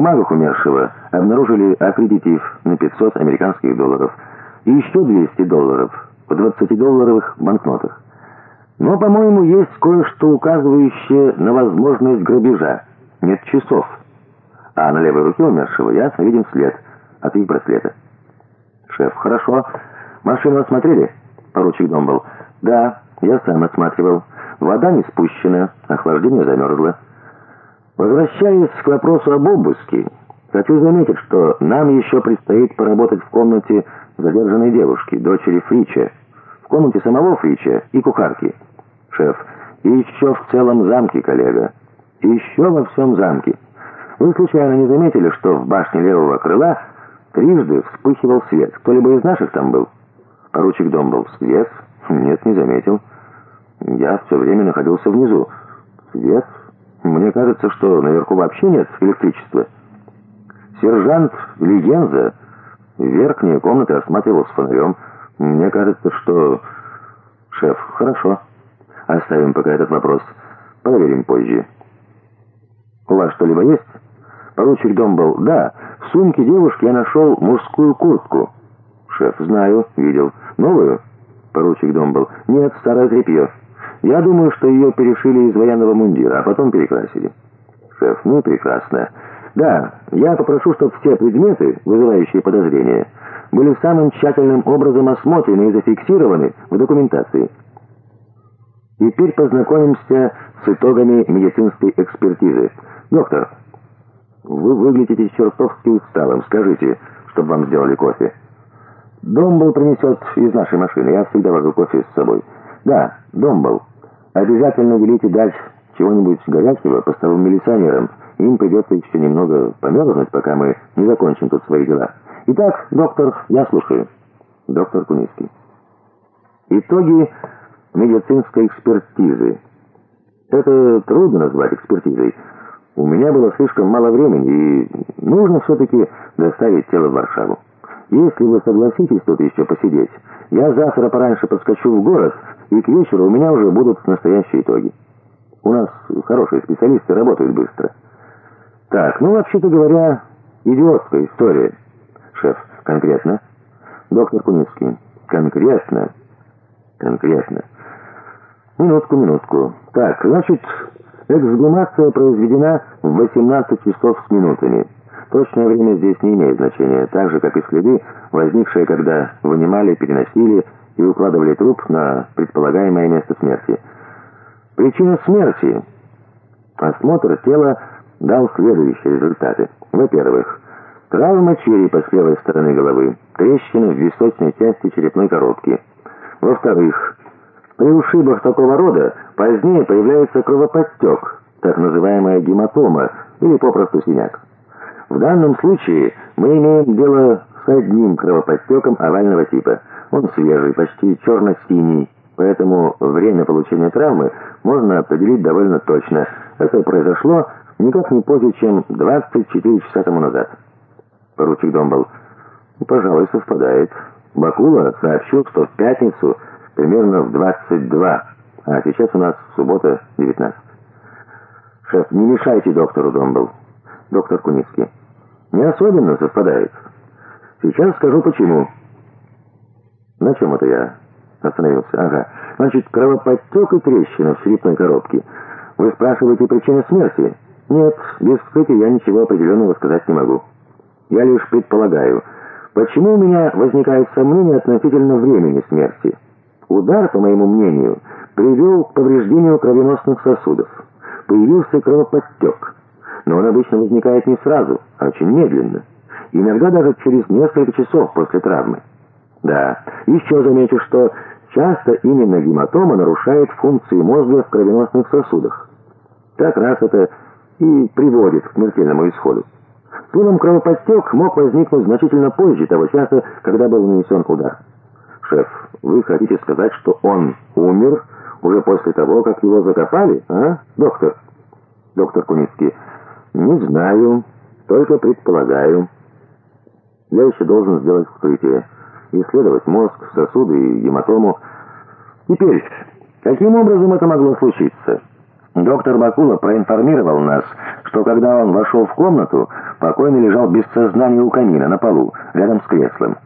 бумагах умершего обнаружили аккредитив на 500 американских долларов и еще 200 долларов в 20-долларовых банкнотах. Но, по-моему, есть кое-что указывающее на возможность грабежа. Нет часов. А на левой руке умершего ясно виден след от их браслета. Шеф, хорошо. Машину осмотрели? Поручик Домбл. Да, я сам осматривал. Вода не спущена, охлаждение замерзло. Возвращаясь к вопросу об обыске, хочу заметить, что нам еще предстоит поработать в комнате задержанной девушки, дочери Фрича, в комнате самого Фрича и кухарки. Шеф, и еще в целом замке, коллега. И еще во всем замке. Вы случайно не заметили, что в башне левого крыла трижды вспыхивал свет? Кто-либо из наших там был? Поручик Дом был. Свет? Нет, не заметил. Я все время находился внизу. Свет? Мне кажется, что наверху вообще нет электричества. Сержант Легенза верхние комнаты осматривал с фонарем. Мне кажется, что... Шеф, хорошо. Оставим пока этот вопрос. Проверим позже. У вас что-либо есть? Поручик Домбл. Да, в сумке девушки я нашел мужскую куртку. Шеф, знаю, видел. Новую? Поручик Домбл. Нет, старое тряпье. Я думаю, что ее перешили из военного мундира, а потом перекрасили. Шеф, ну прекрасно. Да, я попрошу, чтобы все предметы, вызывающие подозрения, были самым тщательным образом осмотрены и зафиксированы в документации. Теперь познакомимся с итогами медицинской экспертизы. Доктор, вы выглядите чертовски усталым. Скажите, чтобы вам сделали кофе. Домбл принесет из нашей машины. Я всегда вожу кофе с собой. Да, Домбл. Обязательно велите дать чего-нибудь горячего постовым милиционерам. Им придется еще немного померзнуть, пока мы не закончим тут свои дела. Итак, доктор, я слушаю. Доктор Куницкий. Итоги медицинской экспертизы. Это трудно назвать экспертизой. У меня было слишком мало времени, и нужно все-таки доставить тело в Варшаву. Если вы согласитесь тут еще посидеть, я завтра пораньше подскочу в город, и к вечеру у меня уже будут настоящие итоги. У нас хорошие специалисты, работают быстро. Так, ну, вообще-то говоря, идиотская история. Шеф, конкретно? Доктор Куницкий, конкретно? Конкретно. Минутку, минутку. Так, значит, эксгумация произведена в 18 часов с минутами. Точное время здесь не имеет значения, так же, как и следы, возникшие, когда вынимали, переносили и укладывали труп на предполагаемое место смерти. Причина смерти. Осмотр тела дал следующие результаты. Во-первых, травма черепа с левой стороны головы, трещина в височной части черепной коробки. Во-вторых, при ушибах такого рода позднее появляется кровоподтек, так называемая гематома или попросту синяк. В данном случае мы имеем дело с одним кровоподтеком овального типа. Он свежий, почти черно-синий, поэтому время получения травмы можно определить довольно точно. Это произошло никак не позже, чем 24 часа тому назад. Поручик Домбл. Пожалуй, совпадает. Бакула сообщил, что в пятницу примерно в 22, а сейчас у нас суббота 19. Шеф, не мешайте доктору Домбл. Доктор Куницкий. Не особенно совпадает. Сейчас скажу почему. На чем это я остановился? Ага. Значит, кровоподтек и трещина в черепной коробке. Вы спрашиваете причину смерти? Нет, без вскрытия я ничего определенного сказать не могу. Я лишь предполагаю, почему у меня возникают сомнения относительно времени смерти. Удар, по моему мнению, привел к повреждению кровеносных сосудов. Появился кровоподтек но он обычно возникает не сразу, а очень медленно. Иногда даже через несколько часов после травмы. Да, еще замечу, что часто именно гематома нарушает функции мозга в кровеносных сосудах. Как раз это и приводит к смертельному исходу. Словом, кровоподтек мог возникнуть значительно позже того часа, когда был нанесен удар. Шеф, вы хотите сказать, что он умер уже после того, как его закопали, а, доктор? Доктор Куницкий, «Не знаю, только предполагаю. Я еще должен сделать вскрытие, исследовать мозг, сосуды и гематому. Теперь, каким образом это могло случиться?» Доктор Бакула проинформировал нас, что когда он вошел в комнату, покойный лежал без сознания у камина на полу, рядом с креслом.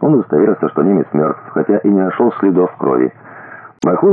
Он удостоверился, что немец мертв, хотя и не нашел следов крови.